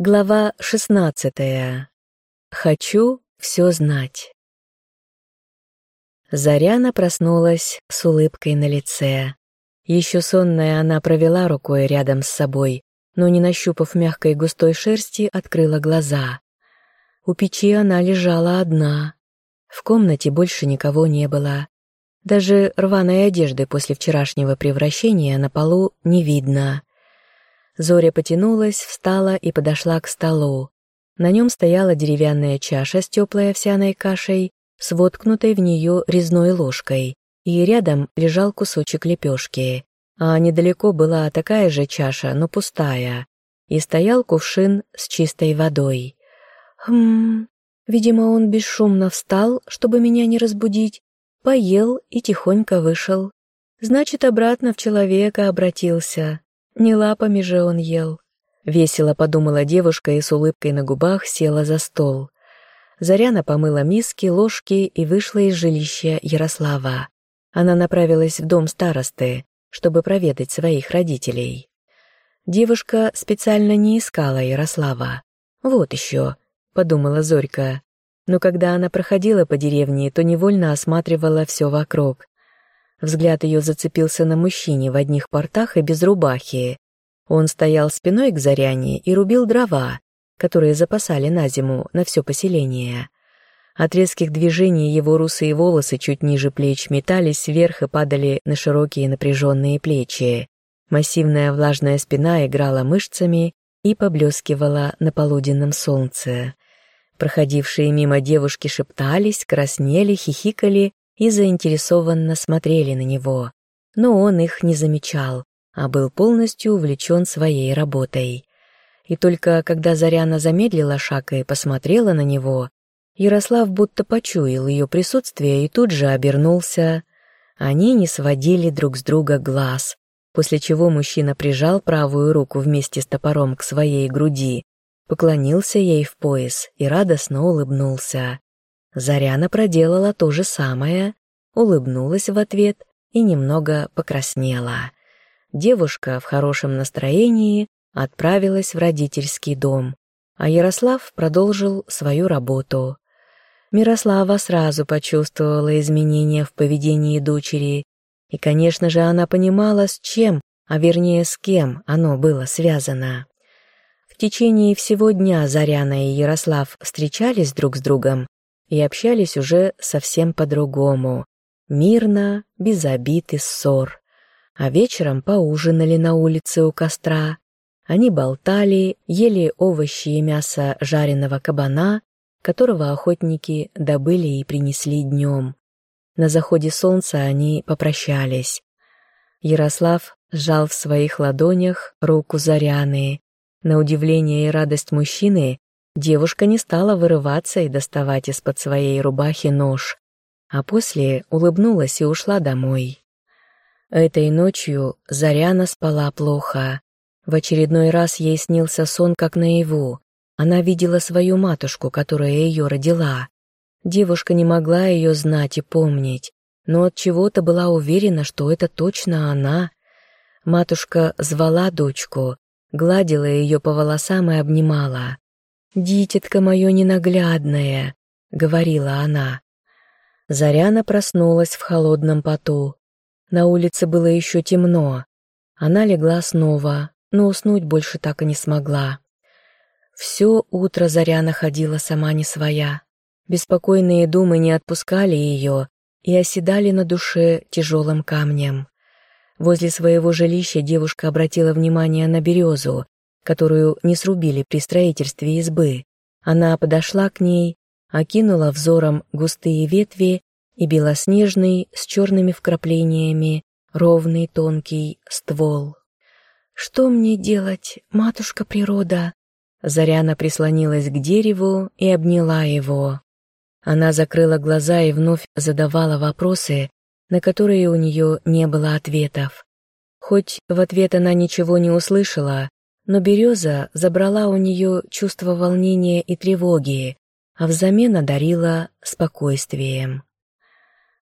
Глава шестнадцатая. Хочу все знать. Заряна проснулась с улыбкой на лице. Еще сонная она провела рукой рядом с собой, но, не нащупав мягкой густой шерсти, открыла глаза. У печи она лежала одна. В комнате больше никого не было. Даже рваной одежды после вчерашнего превращения на полу не видно. Зоря потянулась, встала и подошла к столу. На нем стояла деревянная чаша с теплой овсяной кашей, с воткнутой в нее резной ложкой, и рядом лежал кусочек лепешки. А недалеко была такая же чаша, но пустая, и стоял кувшин с чистой водой. Хм, видимо, он бесшумно встал, чтобы меня не разбудить, поел и тихонько вышел. Значит, обратно в человека обратился. Не лапами же он ел. Весело подумала девушка и с улыбкой на губах села за стол. Заряна помыла миски, ложки и вышла из жилища Ярослава. Она направилась в дом старосты, чтобы проведать своих родителей. Девушка специально не искала Ярослава. «Вот еще», — подумала Зорька. Но когда она проходила по деревне, то невольно осматривала все вокруг. Взгляд ее зацепился на мужчине в одних портах и без рубахи. Он стоял спиной к Заряне и рубил дрова, которые запасали на зиму на все поселение. От резких движений его русые волосы чуть ниже плеч метались вверх и падали на широкие напряженные плечи. Массивная влажная спина играла мышцами и поблескивала на полуденном солнце. Проходившие мимо девушки шептались, краснели, хихикали и заинтересованно смотрели на него, но он их не замечал, а был полностью увлечен своей работой. И только когда Заряна замедлила шаг и посмотрела на него, Ярослав будто почуял ее присутствие и тут же обернулся. Они не сводили друг с друга глаз, после чего мужчина прижал правую руку вместе с топором к своей груди, поклонился ей в пояс и радостно улыбнулся. Заряна проделала то же самое, улыбнулась в ответ и немного покраснела. Девушка в хорошем настроении отправилась в родительский дом, а Ярослав продолжил свою работу. Мирослава сразу почувствовала изменения в поведении дочери, и, конечно же, она понимала, с чем, а вернее с кем оно было связано. В течение всего дня Заряна и Ярослав встречались друг с другом, и общались уже совсем по-другому. Мирно, без обид и ссор. А вечером поужинали на улице у костра. Они болтали, ели овощи и мясо жареного кабана, которого охотники добыли и принесли днем. На заходе солнца они попрощались. Ярослав сжал в своих ладонях руку Заряны. На удивление и радость мужчины Девушка не стала вырываться и доставать из-под своей рубахи нож, а после улыбнулась и ушла домой. Этой ночью Заряна спала плохо. В очередной раз ей снился сон как наяву. Она видела свою матушку, которая ее родила. Девушка не могла ее знать и помнить, но от чего-то была уверена, что это точно она. Матушка звала дочку, гладила ее по волосам и обнимала. «Дитятка мое ненаглядное», — говорила она. Заряна проснулась в холодном поту. На улице было еще темно. Она легла снова, но уснуть больше так и не смогла. Все утро Заряна ходила сама не своя. Беспокойные думы не отпускали ее и оседали на душе тяжелым камнем. Возле своего жилища девушка обратила внимание на березу, которую не срубили при строительстве избы. Она подошла к ней, окинула взором густые ветви и белоснежный с черными вкраплениями ровный тонкий ствол. «Что мне делать, матушка природа?» Заряна прислонилась к дереву и обняла его. Она закрыла глаза и вновь задавала вопросы, на которые у нее не было ответов. Хоть в ответ она ничего не услышала, но береза забрала у нее чувство волнения и тревоги, а взамен одарила спокойствием.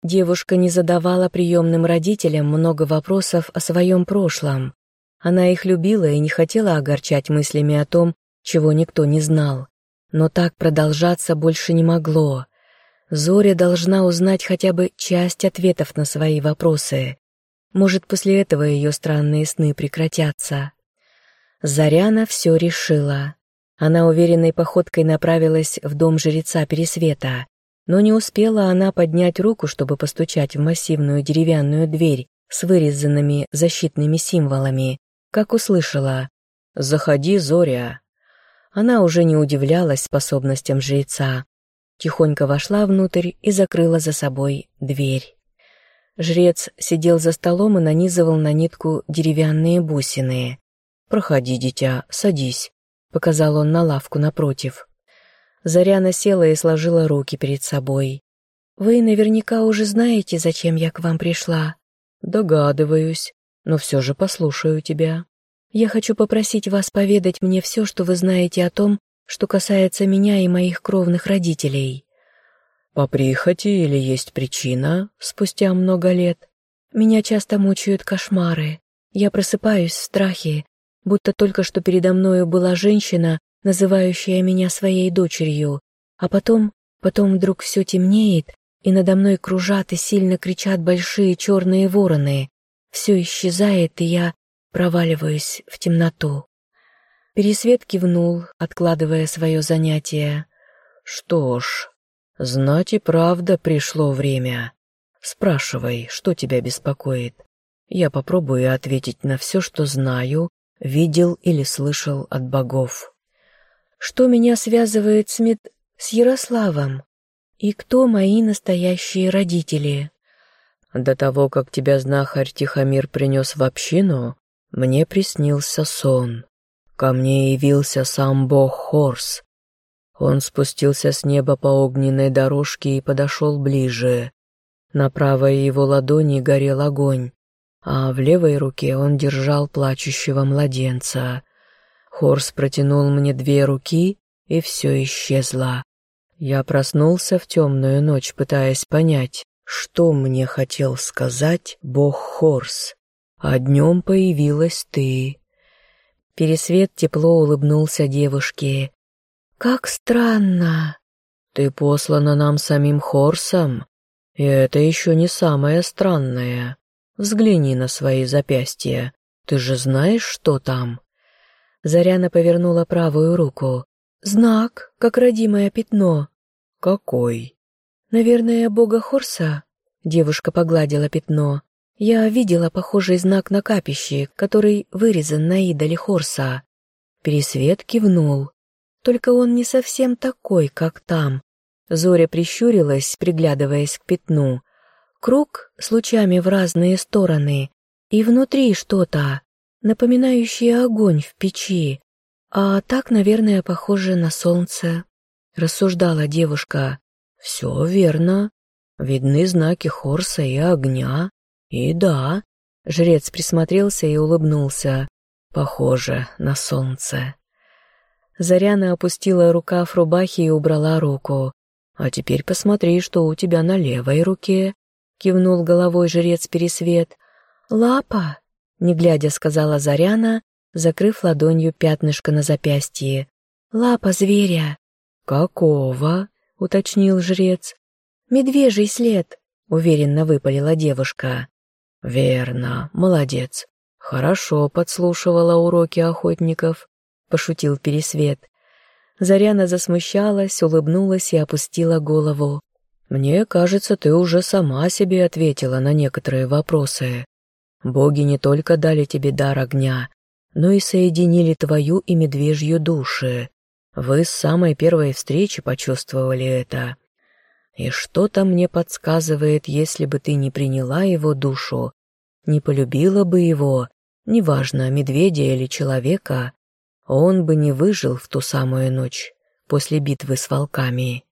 Девушка не задавала приемным родителям много вопросов о своем прошлом. Она их любила и не хотела огорчать мыслями о том, чего никто не знал. Но так продолжаться больше не могло. Зоря должна узнать хотя бы часть ответов на свои вопросы. Может, после этого ее странные сны прекратятся. Заряна все решила. Она уверенной походкой направилась в дом жреца Пересвета, но не успела она поднять руку, чтобы постучать в массивную деревянную дверь с вырезанными защитными символами, как услышала «Заходи, Зоря». Она уже не удивлялась способностям жреца. Тихонько вошла внутрь и закрыла за собой дверь. Жрец сидел за столом и нанизывал на нитку деревянные бусины. «Проходи, дитя, садись», — показал он на лавку напротив. Заряна села и сложила руки перед собой. «Вы наверняка уже знаете, зачем я к вам пришла». «Догадываюсь, но все же послушаю тебя. Я хочу попросить вас поведать мне все, что вы знаете о том, что касается меня и моих кровных родителей». «По прихоти или есть причина спустя много лет?» «Меня часто мучают кошмары. Я просыпаюсь в страхе, будто только что передо мною была женщина, называющая меня своей дочерью, а потом, потом вдруг все темнеет, и надо мной кружат и сильно кричат большие черные вороны. Все исчезает, и я проваливаюсь в темноту. Пересвет кивнул, откладывая свое занятие. «Что ж, знать и правда пришло время. Спрашивай, что тебя беспокоит. Я попробую ответить на все, что знаю, видел или слышал от богов. Что меня связывает с мед... с Ярославом? И кто мои настоящие родители?» До того, как тебя знахарь Тихомир принес в общину, мне приснился сон. Ко мне явился сам бог Хорс. Он спустился с неба по огненной дорожке и подошел ближе. На правой его ладони горел огонь, а в левой руке он держал плачущего младенца. Хорс протянул мне две руки, и все исчезло. Я проснулся в темную ночь, пытаясь понять, что мне хотел сказать бог Хорс. А днем появилась ты. Пересвет тепло улыбнулся девушке. «Как странно!» «Ты послана нам самим Хорсом, и это еще не самое странное. Взгляни на свои запястья. Ты же знаешь, что там?» Заряна повернула правую руку. «Знак, как родимое пятно». «Какой?» «Наверное, бога Хорса?» Девушка погладила пятно. Я видела похожий знак на капище, который вырезан на идоле Хорса. Пересвет кивнул. Только он не совсем такой, как там. Зоря прищурилась, приглядываясь к пятну. Круг с лучами в разные стороны. И внутри что-то, напоминающее огонь в печи. А так, наверное, похоже на солнце. Рассуждала девушка. «Все верно. Видны знаки Хорса и огня. «И да», — жрец присмотрелся и улыбнулся. «Похоже на солнце». Заряна опустила рукав рубахи и убрала руку. «А теперь посмотри, что у тебя на левой руке», — кивнул головой жрец Пересвет. «Лапа», — не глядя сказала Заряна, закрыв ладонью пятнышко на запястье. «Лапа зверя». «Какого?» — уточнил жрец. «Медвежий след», — уверенно выпалила девушка. «Верно, молодец. Хорошо подслушивала уроки охотников», — пошутил Пересвет. Заряна засмущалась, улыбнулась и опустила голову. «Мне кажется, ты уже сама себе ответила на некоторые вопросы. Боги не только дали тебе дар огня, но и соединили твою и медвежью души. Вы с самой первой встречи почувствовали это. И что-то мне подсказывает, если бы ты не приняла его душу, не полюбила бы его, неважно, медведя или человека, он бы не выжил в ту самую ночь после битвы с волками.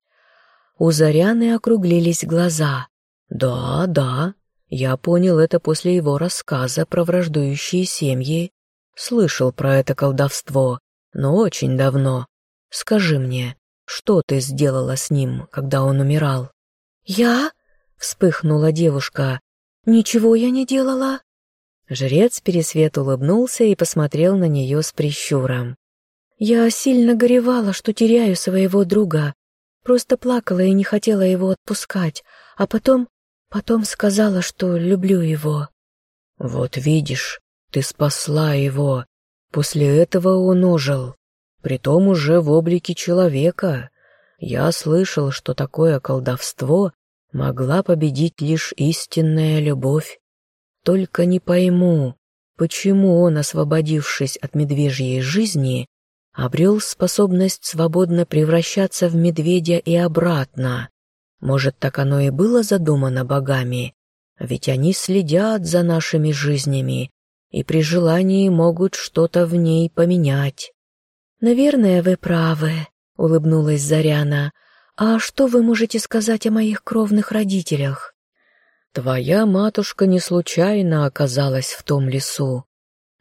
У Заряны округлились глаза. «Да, да, я понял это после его рассказа про враждующие семьи. Слышал про это колдовство, но очень давно. Скажи мне, что ты сделала с ним, когда он умирал?» «Я?» — вспыхнула девушка. «Ничего я не делала». Жрец Пересвет улыбнулся и посмотрел на нее с прищуром. Я сильно горевала, что теряю своего друга. Просто плакала и не хотела его отпускать, а потом... потом сказала, что люблю его. Вот видишь, ты спасла его. После этого он ожил. Притом уже в облике человека. Я слышал, что такое колдовство могла победить лишь истинная любовь. Только не пойму, почему он, освободившись от медвежьей жизни, обрел способность свободно превращаться в медведя и обратно. Может, так оно и было задумано богами, ведь они следят за нашими жизнями и при желании могут что-то в ней поменять. «Наверное, вы правы», — улыбнулась Заряна. «А что вы можете сказать о моих кровных родителях?» Твоя матушка не случайно оказалась в том лесу.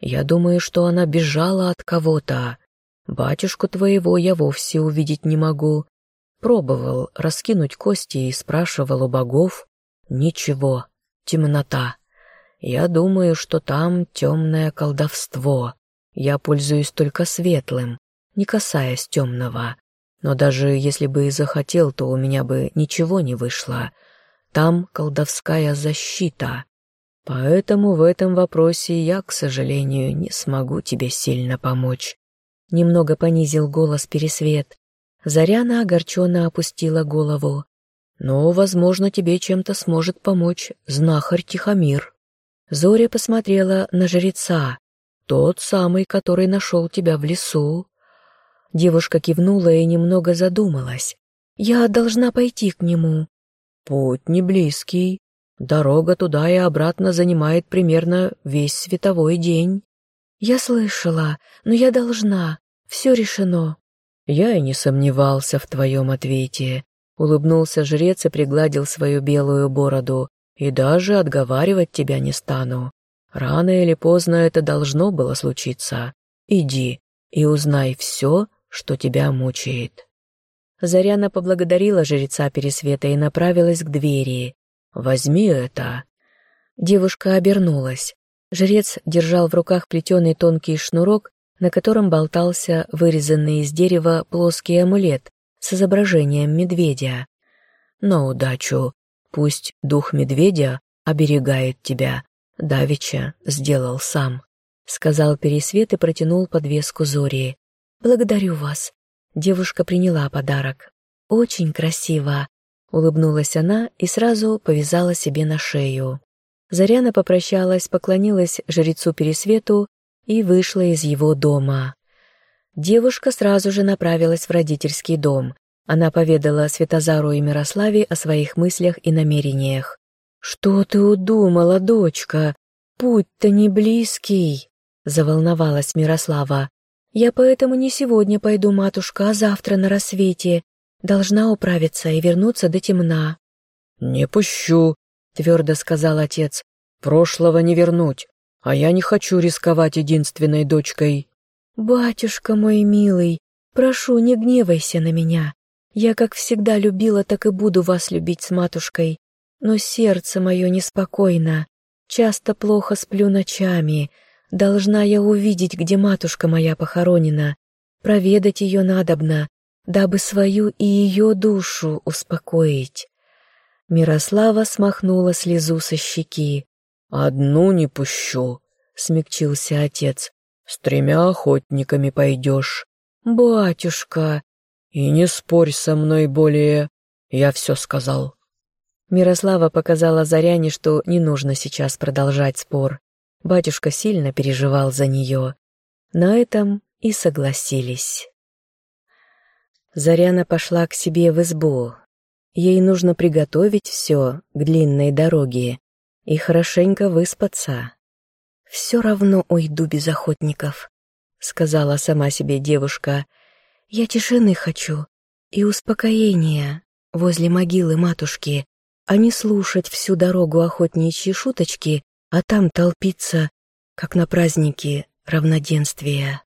Я думаю, что она бежала от кого-то. Батюшку твоего я вовсе увидеть не могу. Пробовал раскинуть кости и спрашивал у богов. Ничего, темнота. Я думаю, что там темное колдовство. Я пользуюсь только светлым, не касаясь темного. Но даже если бы и захотел, то у меня бы ничего не вышло. Там колдовская защита. Поэтому в этом вопросе я, к сожалению, не смогу тебе сильно помочь. Немного понизил голос Пересвет. Заряна огорченно опустила голову. Но, возможно, тебе чем-то сможет помочь знахарь Тихомир. Зоря посмотрела на жреца, тот самый, который нашел тебя в лесу. Девушка кивнула и немного задумалась. «Я должна пойти к нему», Путь не близкий. Дорога туда и обратно занимает примерно весь световой день. Я слышала, но я должна. Все решено. Я и не сомневался в твоем ответе. Улыбнулся жрец и пригладил свою белую бороду. И даже отговаривать тебя не стану. Рано или поздно это должно было случиться. Иди и узнай все, что тебя мучает. Заряна поблагодарила жреца Пересвета и направилась к двери. «Возьми это». Девушка обернулась. Жрец держал в руках плетеный тонкий шнурок, на котором болтался вырезанный из дерева плоский амулет с изображением медведя. «На удачу. Пусть дух медведя оберегает тебя. Давича сделал сам», — сказал Пересвет и протянул подвеску Зори. «Благодарю вас. Девушка приняла подарок. «Очень красиво», — улыбнулась она и сразу повязала себе на шею. Заряна попрощалась, поклонилась жрецу Пересвету и вышла из его дома. Девушка сразу же направилась в родительский дом. Она поведала Светозару и Мирославе о своих мыслях и намерениях. «Что ты удумала, дочка? Путь-то не близкий», — заволновалась Мирослава. «Я поэтому не сегодня пойду, матушка, а завтра на рассвете. Должна управиться и вернуться до темна». «Не пущу», — твердо сказал отец. «Прошлого не вернуть, а я не хочу рисковать единственной дочкой». «Батюшка мой милый, прошу, не гневайся на меня. Я как всегда любила, так и буду вас любить с матушкой. Но сердце мое неспокойно. Часто плохо сплю ночами, Должна я увидеть, где матушка моя похоронена, проведать ее надобно, дабы свою и ее душу успокоить. Мирослава смахнула слезу со щеки. «Одну не пущу», — смягчился отец. «С тремя охотниками пойдешь». «Батюшка!» «И не спорь со мной более, я все сказал». Мирослава показала Заряне, что не нужно сейчас продолжать спор. Батюшка сильно переживал за нее. На этом и согласились. Заряна пошла к себе в избу. Ей нужно приготовить все к длинной дороге и хорошенько выспаться. «Все равно уйду без охотников», — сказала сама себе девушка. «Я тишины хочу и успокоения возле могилы матушки, а не слушать всю дорогу охотничьи шуточки а там толпиться, как на празднике равноденствия.